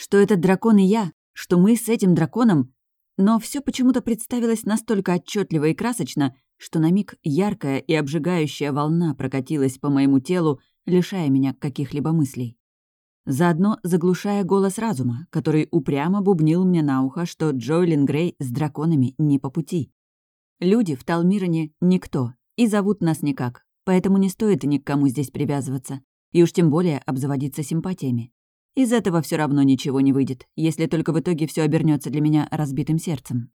Что этот дракон и я, что мы с этим драконом... Но все почему-то представилось настолько отчетливо и красочно, что на миг яркая и обжигающая волна прокатилась по моему телу, лишая меня каких-либо мыслей. Заодно заглушая голос разума, который упрямо бубнил мне на ухо, что Джоэлин Грей с драконами не по пути. Люди в Талмироне — никто, и зовут нас никак, поэтому не стоит ни к кому здесь привязываться, и уж тем более обзаводиться симпатиями. Из этого все равно ничего не выйдет, если только в итоге все обернется для меня разбитым сердцем.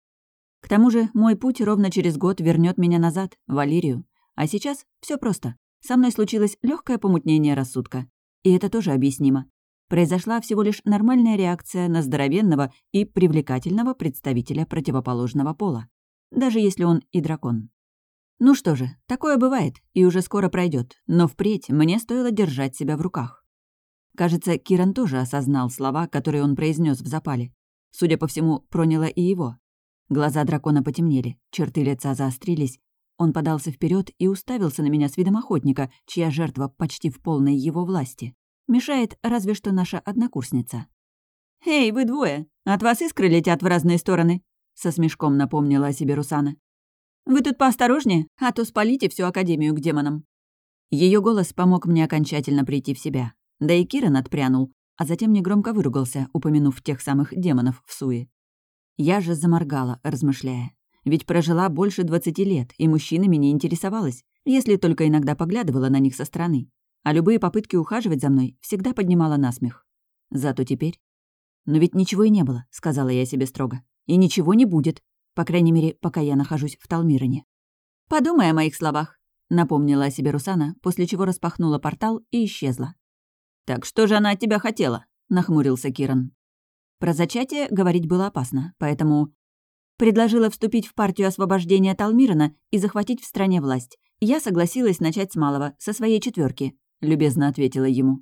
К тому же мой путь ровно через год вернет меня назад, в Алирию. А сейчас все просто. Со мной случилось легкое помутнение рассудка. И это тоже объяснимо. Произошла всего лишь нормальная реакция на здоровенного и привлекательного представителя противоположного пола. Даже если он и дракон. Ну что же, такое бывает и уже скоро пройдет, но впредь мне стоило держать себя в руках. Кажется, Киран тоже осознал слова, которые он произнес в запале. Судя по всему, проняло и его. Глаза дракона потемнели, черты лица заострились. Он подался вперед и уставился на меня с видом охотника, чья жертва почти в полной его власти. Мешает разве что наша однокурсница. «Эй, вы двое! От вас искры летят в разные стороны!» Со смешком напомнила о себе Русана. «Вы тут поосторожнее, а то спалите всю Академию к демонам». Ее голос помог мне окончательно прийти в себя. Да и Киран отпрянул, а затем негромко выругался, упомянув тех самых демонов в суе. Я же заморгала, размышляя. Ведь прожила больше двадцати лет, и мужчинами не интересовалась, если только иногда поглядывала на них со стороны. А любые попытки ухаживать за мной всегда поднимала насмех. Зато теперь... «Но ведь ничего и не было», — сказала я себе строго. «И ничего не будет, по крайней мере, пока я нахожусь в Талмироне». «Подумай о моих словах», — напомнила о себе Русана, после чего распахнула портал и исчезла. «Так что же она от тебя хотела?» — нахмурился Киран. Про зачатие говорить было опасно, поэтому... Предложила вступить в партию освобождения Талмирана и захватить в стране власть. Я согласилась начать с малого, со своей четверки, любезно ответила ему.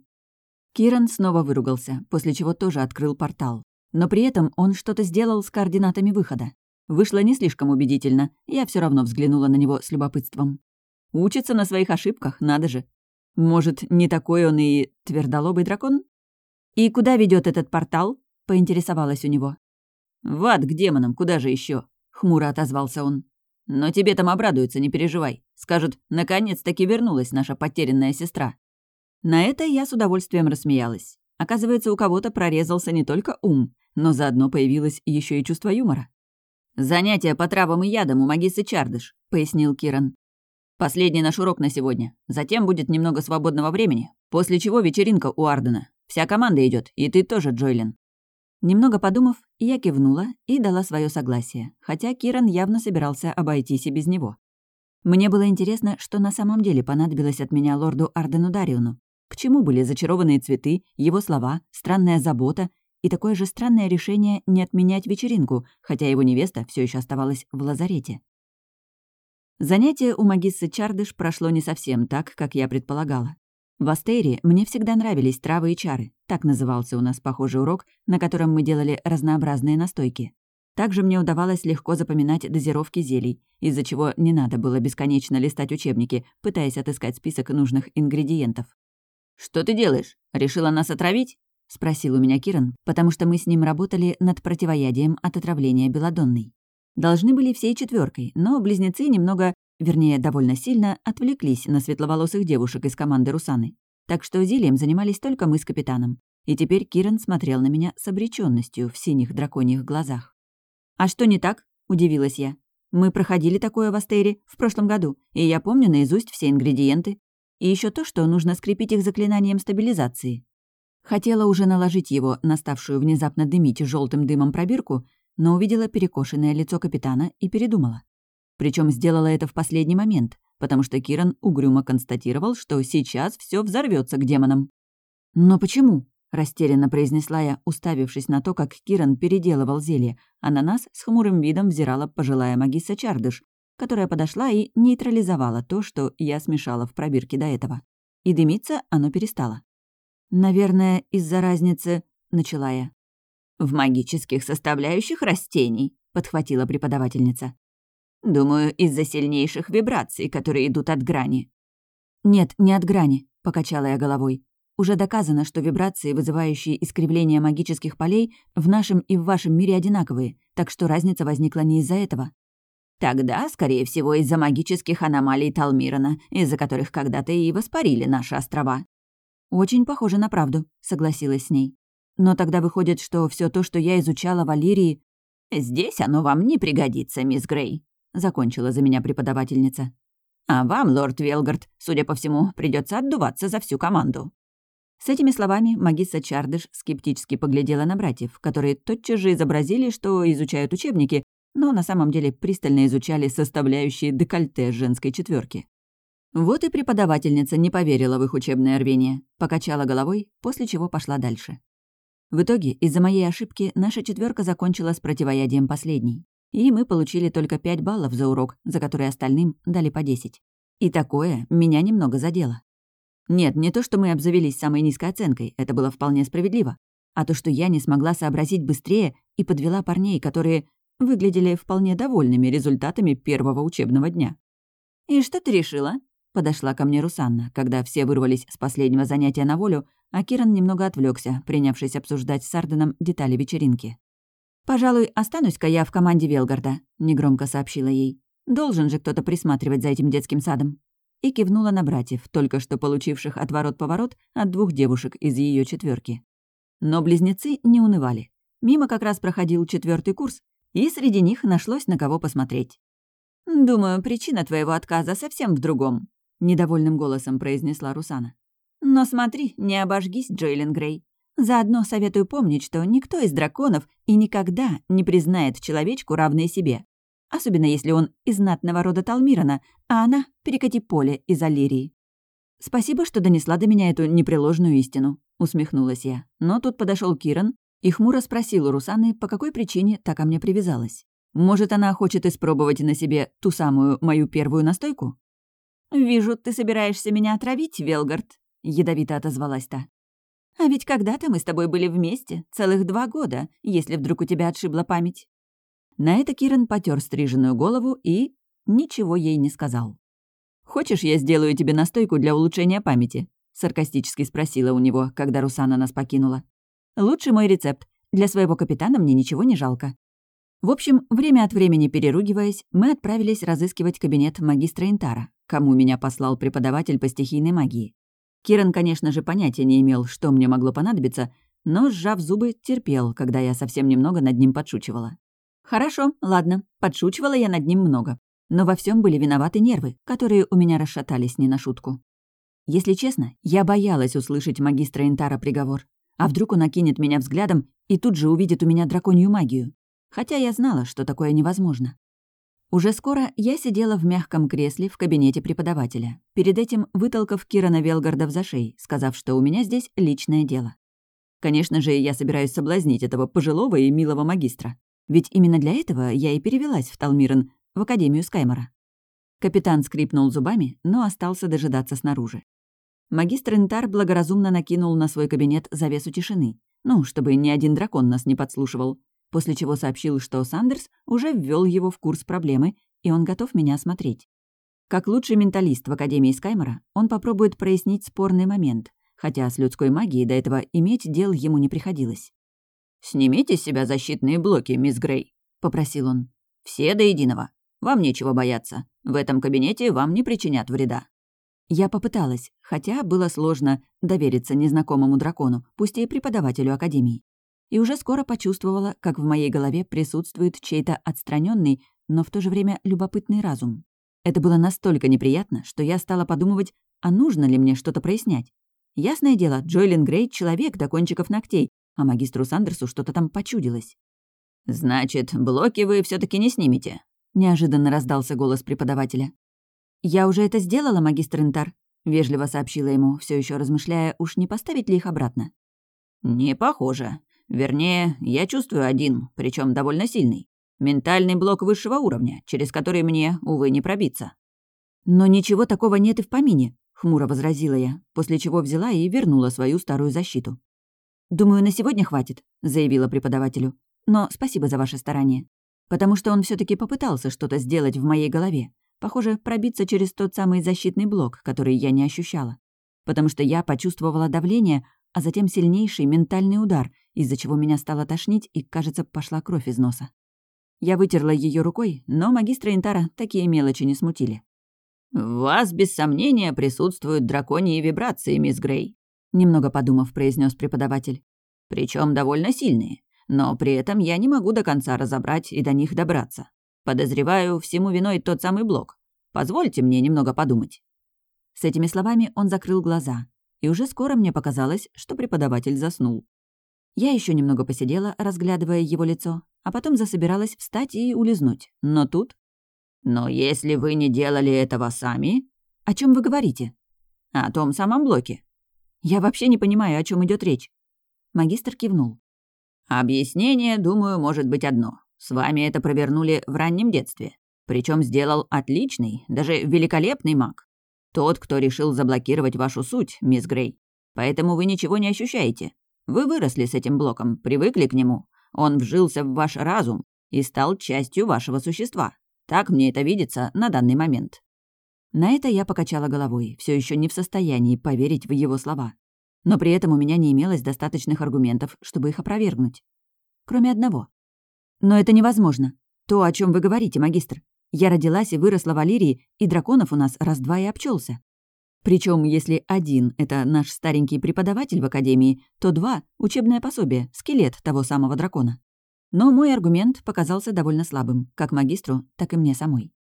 Киран снова выругался, после чего тоже открыл портал. Но при этом он что-то сделал с координатами выхода. Вышло не слишком убедительно, я все равно взглянула на него с любопытством. Учится на своих ошибках, надо же. Может, не такой он и твердолобый дракон? «И куда ведет этот портал?» — поинтересовалась у него. «В ад к демонам, куда же еще? хмуро отозвался он. «Но тебе там обрадуются, не переживай. Скажут, наконец-таки вернулась наша потерянная сестра». На это я с удовольствием рассмеялась. Оказывается, у кого-то прорезался не только ум, но заодно появилось еще и чувство юмора. «Занятия по травам и ядам у магисы Чардыш», — пояснил Киран. Последний наш урок на сегодня. Затем будет немного свободного времени, после чего вечеринка у Ардена. Вся команда идет, и ты тоже, Джойлин». Немного подумав, я кивнула и дала свое согласие, хотя Киран явно собирался обойтись и без него. Мне было интересно, что на самом деле понадобилось от меня лорду Ардену Дариону. К чему были зачарованные цветы, его слова, странная забота и такое же странное решение не отменять вечеринку, хотя его невеста все еще оставалась в лазарете. Занятие у магиссы Чардыш прошло не совсем так, как я предполагала. В Астерии мне всегда нравились травы и чары. Так назывался у нас похожий урок, на котором мы делали разнообразные настойки. Также мне удавалось легко запоминать дозировки зелий, из-за чего не надо было бесконечно листать учебники, пытаясь отыскать список нужных ингредиентов. «Что ты делаешь? Решила нас отравить?» — спросил у меня Киран, потому что мы с ним работали над противоядием от отравления белодонной. Должны были всей четверкой, но близнецы немного, вернее, довольно сильно отвлеклись на светловолосых девушек из команды Русаны. Так что зельем занимались только мы с капитаном. И теперь Киран смотрел на меня с обреченностью в синих драконьих глазах. «А что не так?» — удивилась я. «Мы проходили такое в Астере в прошлом году, и я помню наизусть все ингредиенты. И еще то, что нужно скрепить их заклинанием стабилизации». Хотела уже наложить его на ставшую внезапно дымить желтым дымом пробирку, но увидела перекошенное лицо капитана и передумала. Причем сделала это в последний момент, потому что Киран угрюмо констатировал, что сейчас все взорвется к демонам. «Но почему?» — растерянно произнесла я, уставившись на то, как Киран переделывал зелье, а на нас с хмурым видом взирала пожилая магисса Чардыш, которая подошла и нейтрализовала то, что я смешала в пробирке до этого. И дымиться оно перестало. «Наверное, из-за разницы...» — начала я. «В магических составляющих растений», — подхватила преподавательница. «Думаю, из-за сильнейших вибраций, которые идут от грани». «Нет, не от грани», — покачала я головой. Уже доказано, что вибрации, вызывающие искривление магических полей, в нашем и в вашем мире одинаковые, так что разница возникла не из-за этого. Тогда, скорее всего, из-за магических аномалий Талмирана, из-за которых когда-то и воспарили наши острова. Очень похоже на правду, согласилась с ней. Но тогда выходит, что все то, что я изучала в Алирии... «Здесь оно вам не пригодится, мисс Грей», — закончила за меня преподавательница. «А вам, лорд Велгард, судя по всему, придется отдуваться за всю команду». С этими словами магисса Чардыш скептически поглядела на братьев, которые тотчас же изобразили, что изучают учебники, но на самом деле пристально изучали составляющие декольте женской четверки. Вот и преподавательница не поверила в их учебное рвение, покачала головой, после чего пошла дальше. В итоге, из-за моей ошибки, наша четверка закончила с противоядием последней. И мы получили только 5 баллов за урок, за который остальным дали по 10. И такое меня немного задело. Нет, не то, что мы обзавелись самой низкой оценкой, это было вполне справедливо, а то, что я не смогла сообразить быстрее и подвела парней, которые выглядели вполне довольными результатами первого учебного дня. «И что ты решила?» — подошла ко мне Русанна, когда все вырвались с последнего занятия на волю, а Киран немного отвлекся, принявшись обсуждать с Арденом детали вечеринки. «Пожалуй, останусь-ка я в команде Велгарда», — негромко сообщила ей. «Должен же кто-то присматривать за этим детским садом» и кивнула на братьев, только что получивших отворот-поворот от двух девушек из ее четверки. Но близнецы не унывали. Мимо как раз проходил четвертый курс, и среди них нашлось на кого посмотреть. «Думаю, причина твоего отказа совсем в другом», — недовольным голосом произнесла Русана. «Но смотри, не обожгись, Джойлен Грей. Заодно советую помнить, что никто из драконов и никогда не признает человечку равной себе особенно если он из знатного рода Талмирана, а она — перекати поле из Аллирии. «Спасибо, что донесла до меня эту непреложную истину», — усмехнулась я. Но тут подошел Киран и хмуро спросил у Русаны, по какой причине так ко мне привязалась. «Может, она хочет испробовать на себе ту самую мою первую настойку?» «Вижу, ты собираешься меня отравить, Велгард», — ядовито отозвалась та. «А ведь когда-то мы с тобой были вместе, целых два года, если вдруг у тебя отшибла память». На это Киран потер стриженную голову и... ничего ей не сказал. «Хочешь, я сделаю тебе настойку для улучшения памяти?» — саркастически спросила у него, когда Русана нас покинула. «Лучший мой рецепт. Для своего капитана мне ничего не жалко». В общем, время от времени переругиваясь, мы отправились разыскивать кабинет магистра Интара, кому меня послал преподаватель по стихийной магии. Киран, конечно же, понятия не имел, что мне могло понадобиться, но, сжав зубы, терпел, когда я совсем немного над ним подшучивала. Хорошо, ладно, подшучивала я над ним много. Но во всем были виноваты нервы, которые у меня расшатались не на шутку. Если честно, я боялась услышать магистра Интара приговор. А вдруг он окинет меня взглядом и тут же увидит у меня драконью магию? Хотя я знала, что такое невозможно. Уже скоро я сидела в мягком кресле в кабинете преподавателя, перед этим вытолкав Кирана Велгарда в зашей, сказав, что у меня здесь личное дело. Конечно же, я собираюсь соблазнить этого пожилого и милого магистра. Ведь именно для этого я и перевелась в Талмирен, в Академию Скаймора. Капитан скрипнул зубами, но остался дожидаться снаружи. Магистр Интар благоразумно накинул на свой кабинет завесу тишины, ну, чтобы ни один дракон нас не подслушивал, после чего сообщил, что Сандерс уже ввел его в курс проблемы, и он готов меня осмотреть. Как лучший менталист в Академии Скаймора, он попробует прояснить спорный момент, хотя с людской магией до этого иметь дел ему не приходилось. «Снимите с себя защитные блоки, мисс Грей», — попросил он. «Все до единого. Вам нечего бояться. В этом кабинете вам не причинят вреда». Я попыталась, хотя было сложно довериться незнакомому дракону, пусть и преподавателю Академии. И уже скоро почувствовала, как в моей голове присутствует чей-то отстраненный, но в то же время любопытный разум. Это было настолько неприятно, что я стала подумывать, а нужно ли мне что-то прояснять. Ясное дело, Джойлин Грей — человек до кончиков ногтей, а магистру Сандерсу что-то там почудилось. «Значит, блоки вы все таки не снимете?» — неожиданно раздался голос преподавателя. «Я уже это сделала, магистр Интар», — вежливо сообщила ему, все еще размышляя, уж не поставить ли их обратно. «Не похоже. Вернее, я чувствую один, причем довольно сильный. Ментальный блок высшего уровня, через который мне, увы, не пробиться». «Но ничего такого нет и в помине», — хмуро возразила я, после чего взяла и вернула свою старую защиту. «Думаю, на сегодня хватит», — заявила преподавателю. «Но спасибо за ваше старание. Потому что он все таки попытался что-то сделать в моей голове. Похоже, пробиться через тот самый защитный блок, который я не ощущала. потому что я почувствовала давление, а затем сильнейший ментальный удар, из-за чего меня стало тошнить и, кажется, пошла кровь из носа. Я вытерла ее рукой, но магистра Интара такие мелочи не смутили. «В вас, без сомнения, присутствуют драконьи вибрации, мисс Грей», немного подумав, произнес преподаватель. Причем довольно сильные, но при этом я не могу до конца разобрать и до них добраться. Подозреваю, всему виной тот самый блок. Позвольте мне немного подумать». С этими словами он закрыл глаза, и уже скоро мне показалось, что преподаватель заснул. Я еще немного посидела, разглядывая его лицо, а потом засобиралась встать и улизнуть. Но тут... «Но если вы не делали этого сами...» «О чем вы говорите?» «О том самом блоке». «Я вообще не понимаю, о чем идет речь». Магистр кивнул. «Объяснение, думаю, может быть одно. С вами это провернули в раннем детстве. Причем сделал отличный, даже великолепный маг. Тот, кто решил заблокировать вашу суть, мисс Грей. Поэтому вы ничего не ощущаете. Вы выросли с этим блоком, привыкли к нему. Он вжился в ваш разум и стал частью вашего существа. Так мне это видится на данный момент». На это я покачала головой, все еще не в состоянии поверить в его слова. Но при этом у меня не имелось достаточных аргументов, чтобы их опровергнуть. Кроме одного. «Но это невозможно. То, о чем вы говорите, магистр. Я родилась и выросла в Алирии, и драконов у нас раз-два и обчелся. Причем, если один — это наш старенький преподаватель в Академии, то два — учебное пособие, скелет того самого дракона. Но мой аргумент показался довольно слабым, как магистру, так и мне самой.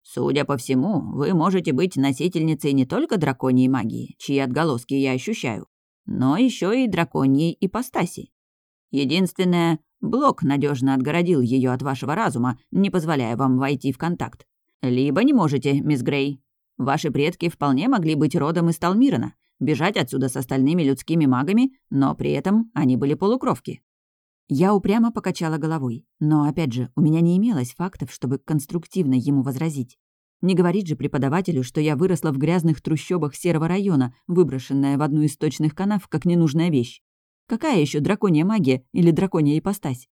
«Судя по всему, вы можете быть носительницей не только драконьей магии, чьи отголоски я ощущаю, но еще и драконьей ипостаси. Единственное, Блок надежно отгородил ее от вашего разума, не позволяя вам войти в контакт. Либо не можете, мисс Грей. Ваши предки вполне могли быть родом из Талмирана, бежать отсюда с остальными людскими магами, но при этом они были полукровки. Я упрямо покачала головой, но, опять же, у меня не имелось фактов, чтобы конструктивно ему возразить. Не говорить же преподавателю, что я выросла в грязных трущобах серого района, выброшенная в одну из точных канав, как ненужная вещь. Какая еще драконья магия или драконья ипостась?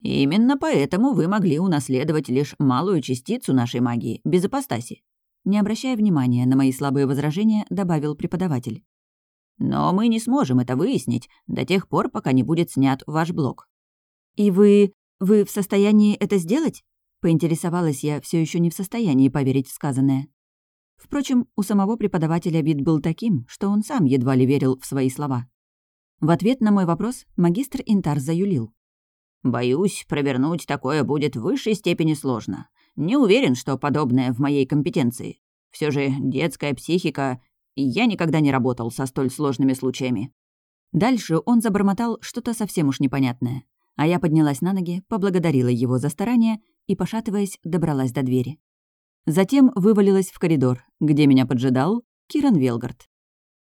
Именно поэтому вы могли унаследовать лишь малую частицу нашей магии, без ипостаси. Не обращая внимания на мои слабые возражения, добавил преподаватель. Но мы не сможем это выяснить до тех пор, пока не будет снят ваш блок. И вы... вы в состоянии это сделать? Поинтересовалась я, все еще не в состоянии поверить в сказанное. Впрочем, у самого преподавателя вид был таким, что он сам едва ли верил в свои слова. В ответ на мой вопрос магистр Интар заюлил. «Боюсь, провернуть такое будет в высшей степени сложно. Не уверен, что подобное в моей компетенции. Все же детская психика... Я никогда не работал со столь сложными случаями». Дальше он забормотал что-то совсем уж непонятное. А я поднялась на ноги, поблагодарила его за старание и, пошатываясь, добралась до двери. Затем вывалилась в коридор, где меня поджидал Киран Велгард.